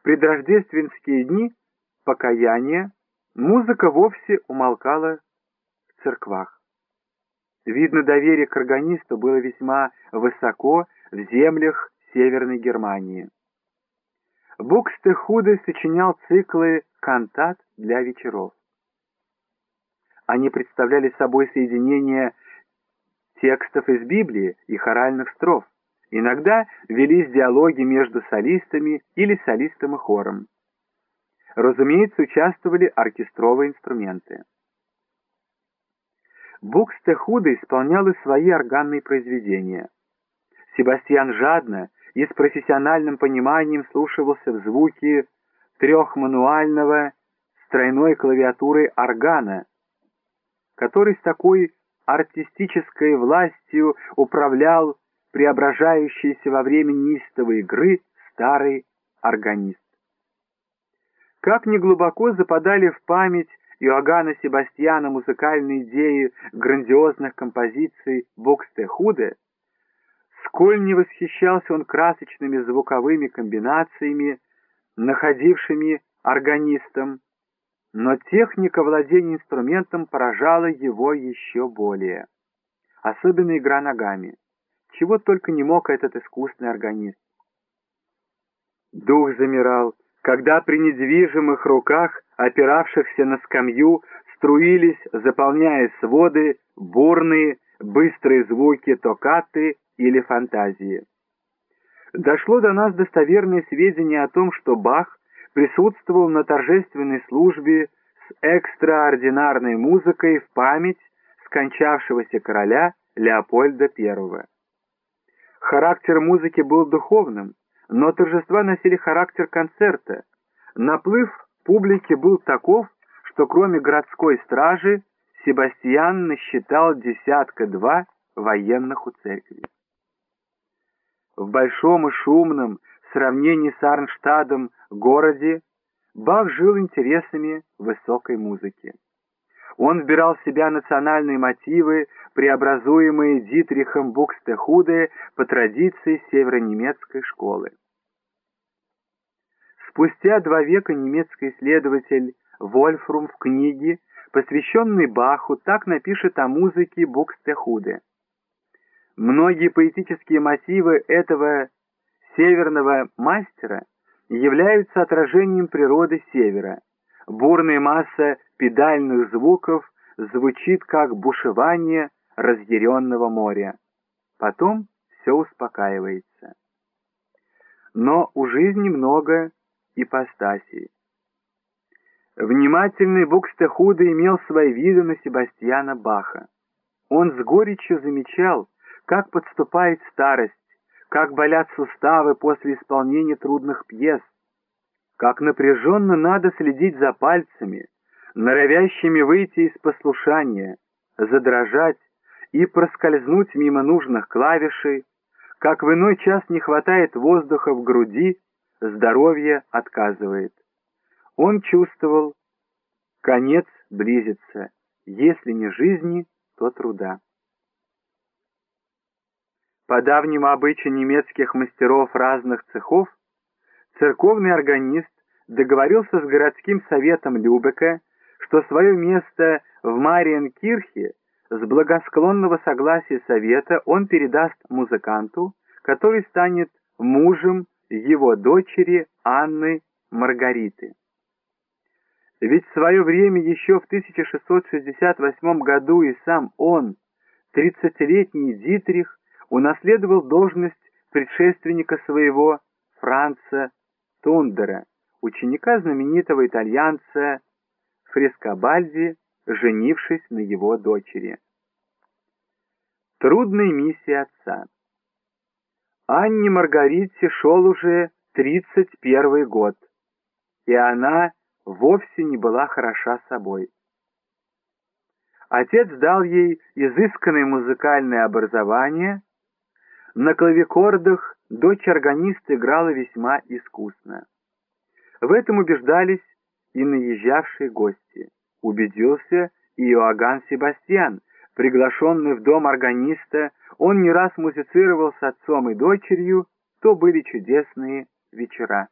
В предрождественские дни покаяния музыка вовсе умолкала в церквах. Видно, доверие к органисту было весьма высоко в землях Северной Германии. Букстехуде сочинял циклы кантат для вечеров. Они представляли собой соединение текстов из Библии и хоральных строф. Иногда велись диалоги между солистами или солистом и хором. Разумеется, участвовали оркестровые инструменты. Букстехуда исполнял и свои органные произведения. Себастьян жадно и с профессиональным пониманием слушался в звуки трехмануального с тройной клавиатурой органа, который с такой артистической властью управлял преображающийся во время неистовой игры старый органист. Как неглубоко западали в память Иоганна Себастьяна музыкальные идеи грандиозных композиций Бокстехуде, сколь не восхищался он красочными звуковыми комбинациями, находившими органистом, но техника владения инструментом поражала его еще более. Особенно игра ногами. Чего только не мог этот искусный органист. Дух замирал, когда при недвижимых руках, опиравшихся на скамью, струились, заполняя своды, бурные, быстрые звуки токаты или фантазии. Дошло до нас достоверное сведения о том, что Бах присутствовал на торжественной службе с экстраординарной музыкой в память скончавшегося короля Леопольда I. Характер музыки был духовным, но торжества носили характер концерта. Наплыв публики был таков, что кроме городской стражи Себастьян насчитал десятка-два военных у церкви. В большом и шумном в сравнении с Арнштадом городе Бах жил интересами высокой музыки. Он вбирал в себя национальные мотивы, преобразуемые Дитрихом Букстехуде по традиции северонемецкой школы. Спустя два века немецкий исследователь Вольфрум в книге, посвященной Баху, так напишет о музыке Букстехуде. Многие поэтические мотивы этого северного мастера являются отражением природы севера. Бурная масса педальных звуков звучит как бушевание разъяренного моря. Потом все успокаивается. Но у жизни много ипостасей. Внимательный Букстехуда имел свои виды на Себастьяна Баха. Он с горечью замечал, как подступает старость, как болят суставы после исполнения трудных пьес, как напряженно надо следить за пальцами, норовящими выйти из послушания, задрожать и проскользнуть мимо нужных клавишей, как в иной час не хватает воздуха в груди, здоровье отказывает. Он чувствовал, конец близится, если не жизни, то труда. По давнему обычаю немецких мастеров разных цехов, церковный органист договорился с городским советом Любека, что свое место в Мариенкирхе с благосклонного согласия совета он передаст музыканту, который станет мужем его дочери Анны Маргариты. Ведь в свое время еще в 1668 году и сам он, тридцатилетний Дитрих, унаследовал должность предшественника своего Франца Тундера, ученика знаменитого итальянца Фрескобальди, женившись на его дочери. Трудная миссия отца. Анне Маргарите шел уже 31 год, и она вовсе не была хороша собой. Отец дал ей изысканное музыкальное образование, на клавикордах дочь органиста играла весьма искусно. В этом убеждались и наезжавшие гости. Убедился и Иоганн Себастьян, приглашенный в дом органиста, он не раз музицировал с отцом и дочерью, то были чудесные вечера.